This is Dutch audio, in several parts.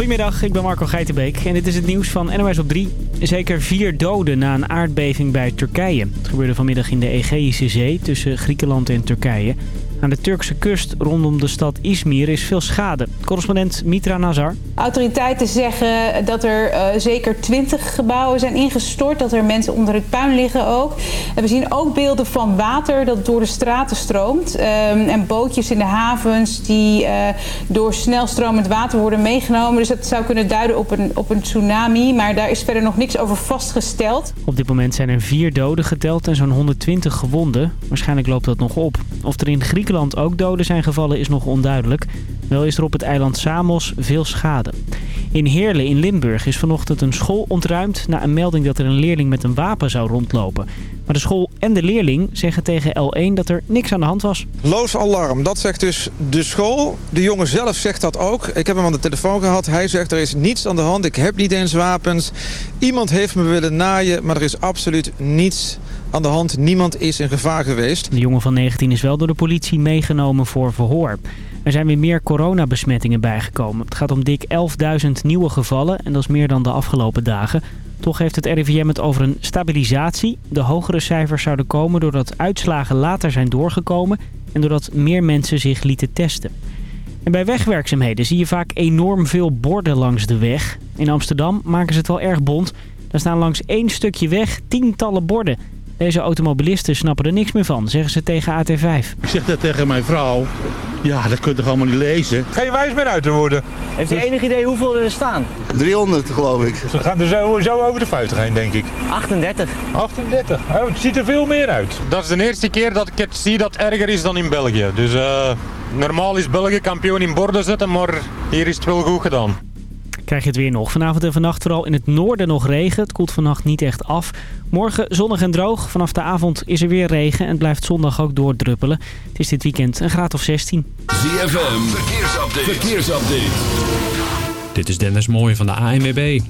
Goedemiddag, ik ben Marco Geitenbeek en dit is het nieuws van NOS op 3. Zeker vier doden na een aardbeving bij Turkije. Het gebeurde vanmiddag in de Egeïsche Zee tussen Griekenland en Turkije. Aan de Turkse kust rondom de stad Izmir is veel schade. Correspondent Mitra Nazar. Autoriteiten zeggen dat er uh, zeker 20 gebouwen zijn ingestort. Dat er mensen onder het puin liggen ook. En we zien ook beelden van water dat door de straten stroomt. Um, en bootjes in de havens die uh, door snelstromend water worden meegenomen. Dus dat zou kunnen duiden op een, op een tsunami. Maar daar is verder nog niks over vastgesteld. Op dit moment zijn er vier doden geteld en zo'n 120 gewonden. Waarschijnlijk loopt dat nog op. Of er in Griekenland Griekenland ook doden zijn gevallen is nog onduidelijk. Wel is er op het eiland Samos veel schade. In Heerlen in Limburg is vanochtend een school ontruimd... na een melding dat er een leerling met een wapen zou rondlopen. Maar de school en de leerling zeggen tegen L1 dat er niks aan de hand was. Loos alarm, dat zegt dus de school. De jongen zelf zegt dat ook. Ik heb hem aan de telefoon gehad. Hij zegt er is niets aan de hand. Ik heb niet eens wapens. Iemand heeft me willen naaien, maar er is absoluut niets aan de hand. Niemand is in gevaar geweest. De jongen van 19 is wel door de politie meegenomen voor verhoor. Er zijn weer meer coronabesmettingen bijgekomen. Het gaat om dik 11.000 nieuwe gevallen en dat is meer dan de afgelopen dagen. Toch heeft het RIVM het over een stabilisatie. De hogere cijfers zouden komen doordat uitslagen later zijn doorgekomen... en doordat meer mensen zich lieten testen. En bij wegwerkzaamheden zie je vaak enorm veel borden langs de weg. In Amsterdam maken ze het wel erg bont. Daar staan langs één stukje weg tientallen borden... Deze automobilisten snappen er niks meer van, zeggen ze tegen AT5. Ik zeg dat tegen mijn vrouw. Ja, dat kun je toch allemaal niet lezen? Geen wijs meer uit te worden. Heeft u dus... enig idee hoeveel er staan? 300 geloof ik. Ze gaan er sowieso over de 50 heen, denk ik. 38. 38. Oh, het ziet er veel meer uit. Dat is de eerste keer dat ik het zie dat erger is dan in België. Dus uh, normaal is België kampioen in borden zetten, maar hier is het wel goed gedaan krijg je het weer nog. Vanavond en vannacht vooral in het noorden nog regen. Het koelt vannacht niet echt af. Morgen zonnig en droog. Vanaf de avond is er weer regen en het blijft zondag ook doordruppelen. Het is dit weekend een graad of 16. ZFM, verkeersupdate. verkeersupdate. Dit is Dennis Mooij van de ANWB.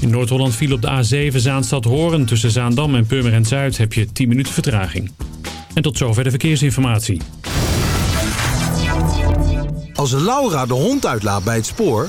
In Noord-Holland viel op de A7 Zaanstad-Horen. Tussen Zaandam en Purmerend Zuid heb je 10 minuten vertraging. En tot zover de verkeersinformatie. Als Laura de hond uitlaat bij het spoor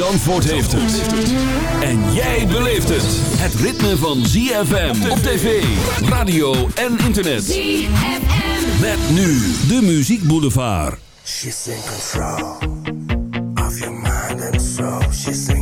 Zandvoort heeft het. En jij beleeft het. Het ritme van ZFM op tv, radio en internet. ZFM. Met nu de Muziek Boulevard. She's in control of your mind and soul. She's in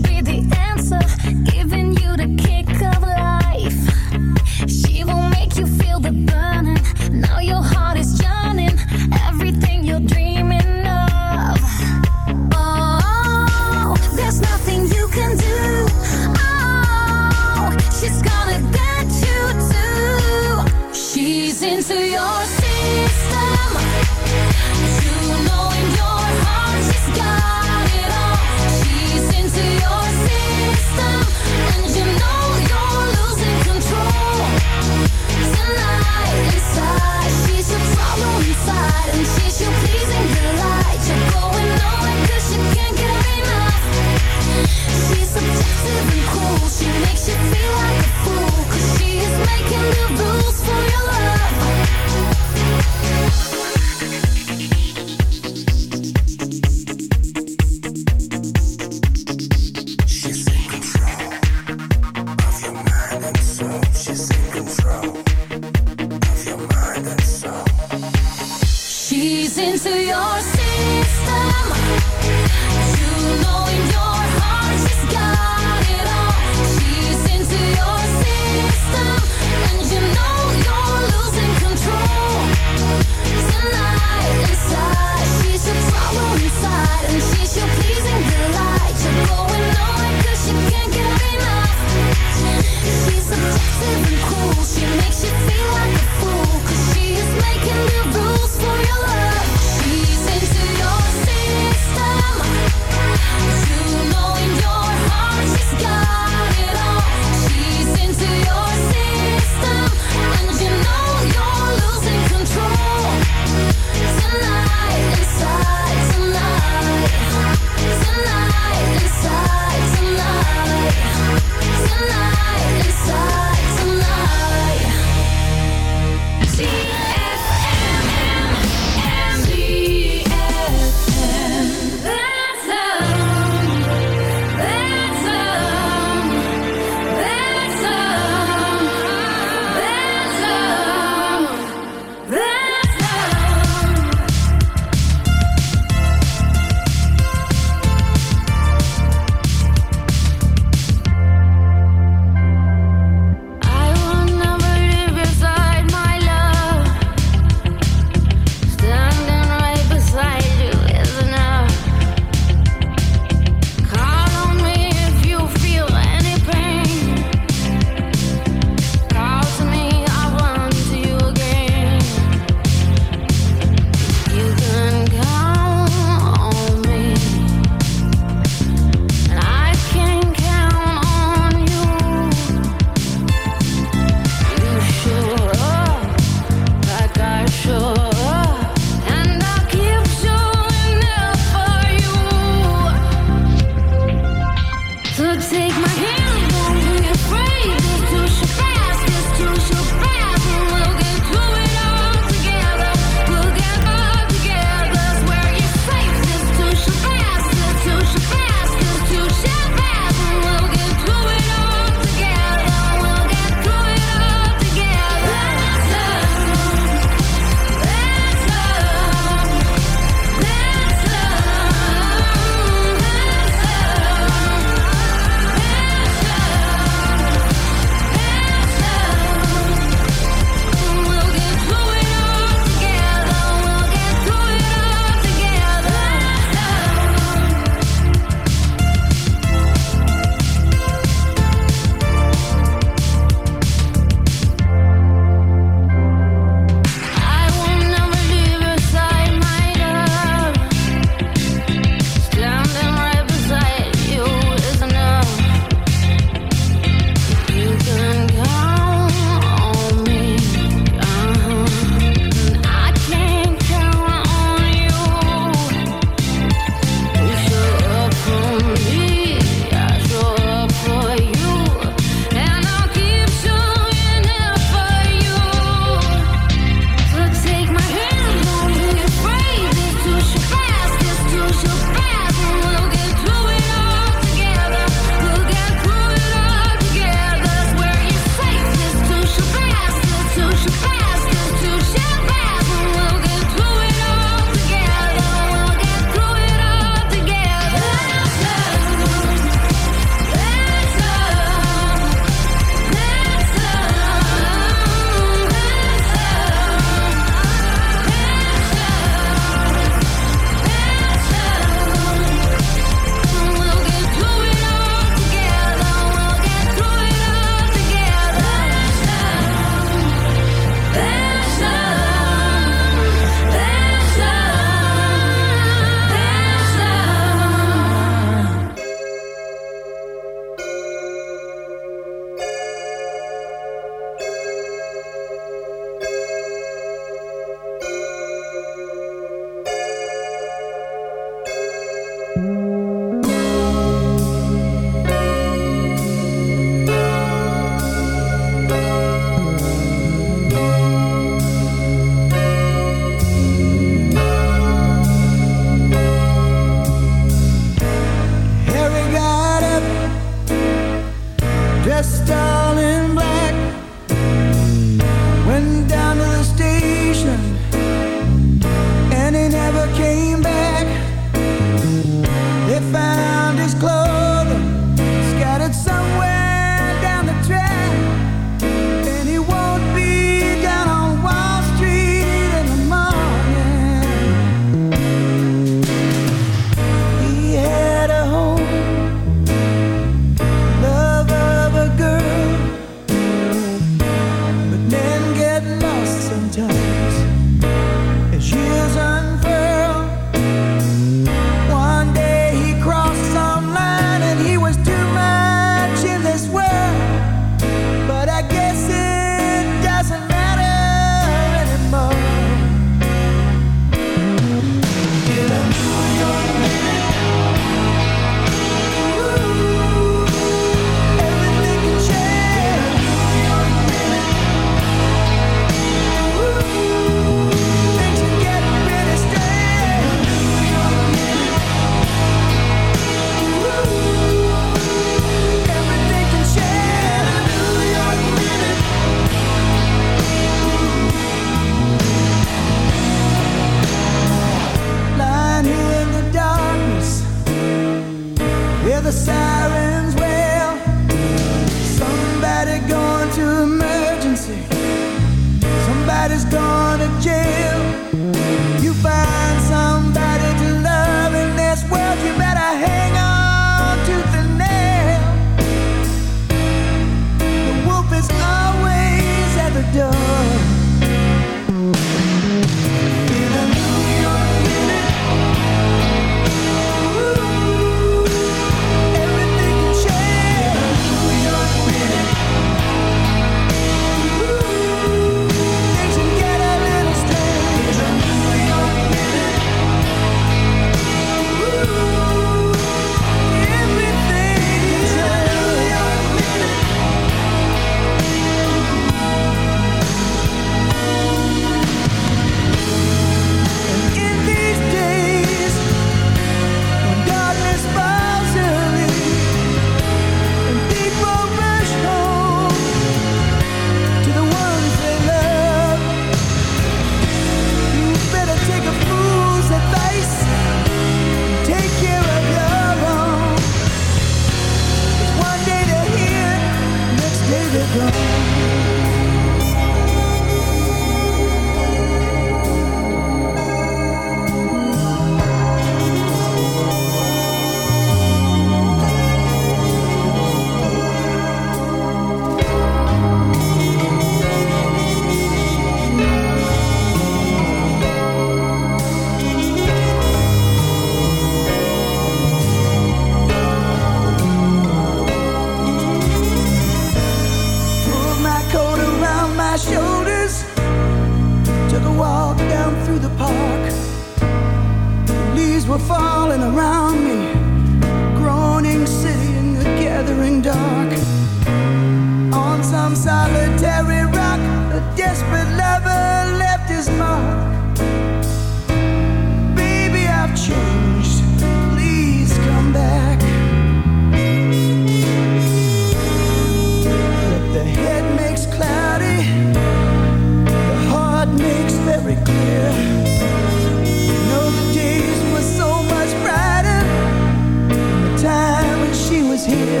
here.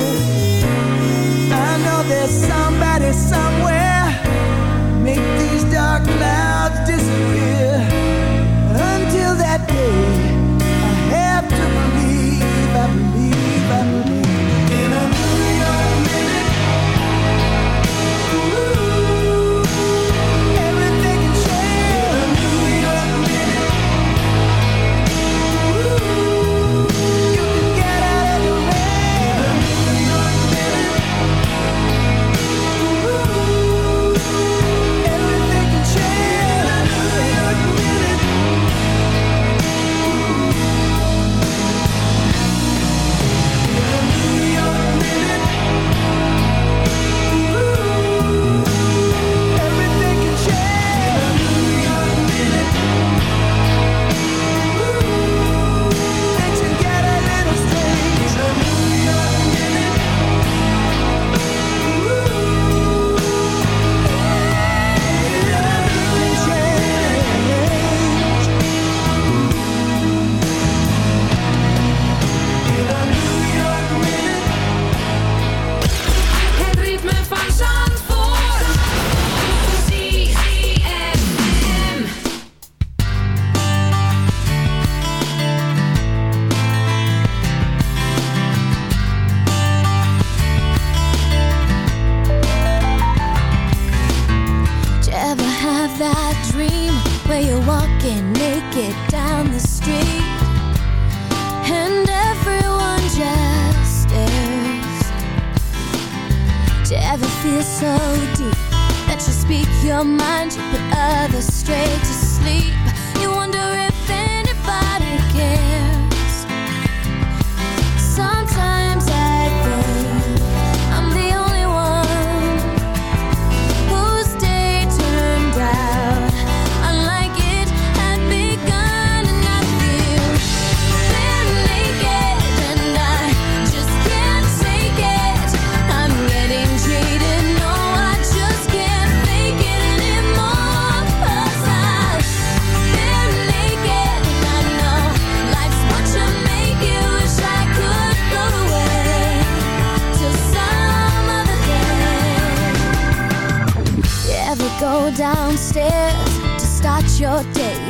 I know there's somebody somewhere. your mind, you put others straight to sleep. You wonder if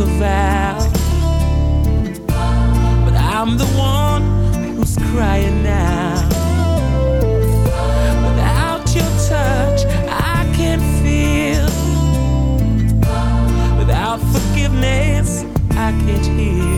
a vow. But I'm the one who's crying now. Without your touch, I can't feel. Without forgiveness, I can't heal.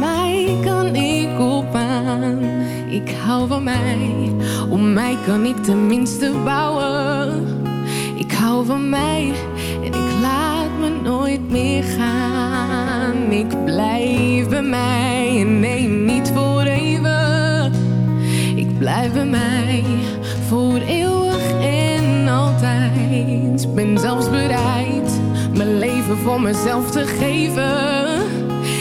mij kan ik op aan. Ik hou van mij, om mij kan ik tenminste bouwen. Ik hou van mij en ik laat me nooit meer gaan. Ik blijf bij mij en neem niet voor eeuwig. Ik blijf bij mij voor eeuwig en altijd. Ben zelfs bereid mijn leven voor mezelf te geven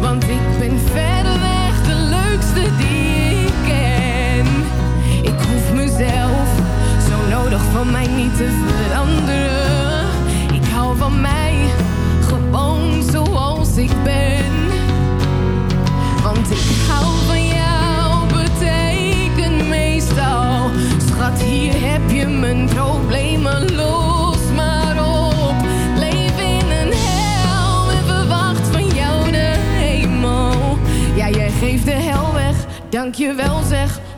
Want ik ben verreweg de leukste die ik ken. Ik hoef mezelf zo nodig van mij niet te veranderen. Ik hou van mij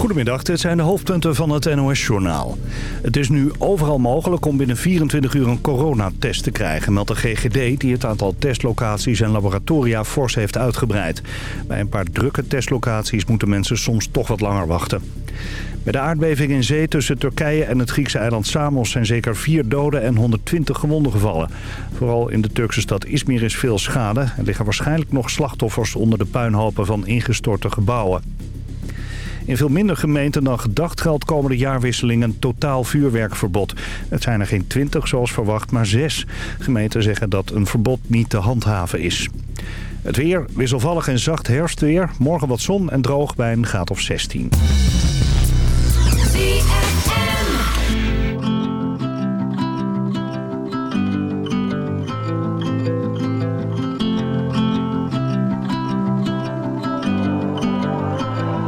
Goedemiddag, dit zijn de hoofdpunten van het NOS-journaal. Het is nu overal mogelijk om binnen 24 uur een coronatest te krijgen... meldt de GGD die het aantal testlocaties en laboratoria fors heeft uitgebreid. Bij een paar drukke testlocaties moeten mensen soms toch wat langer wachten. Bij de aardbeving in zee tussen Turkije en het Griekse eiland Samos... zijn zeker vier doden en 120 gewonden gevallen. Vooral in de Turkse stad Izmir is veel schade. Er liggen waarschijnlijk nog slachtoffers onder de puinhopen van ingestorte gebouwen. In veel minder gemeenten dan gedacht geldt komende jaarwisseling een totaal vuurwerkverbod. Het zijn er geen twintig zoals verwacht, maar zes. Gemeenten zeggen dat een verbod niet te handhaven is. Het weer wisselvallig en zacht herfstweer. Morgen wat zon en droog bij een graad of 16.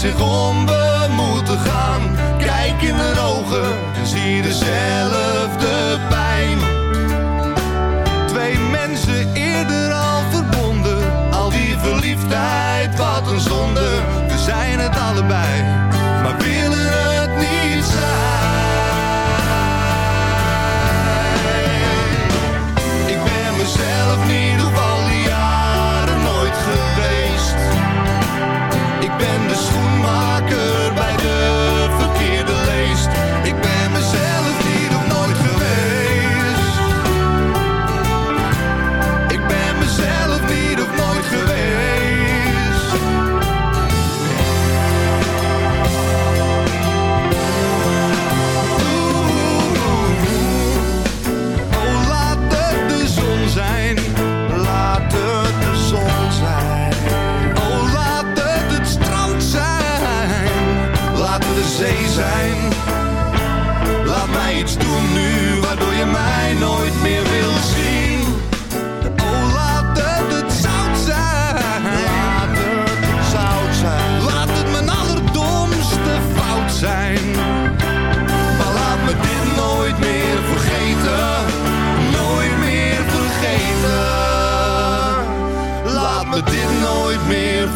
zich om we moeten gaan. Kijk in hun ogen en zie de cellen.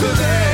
today.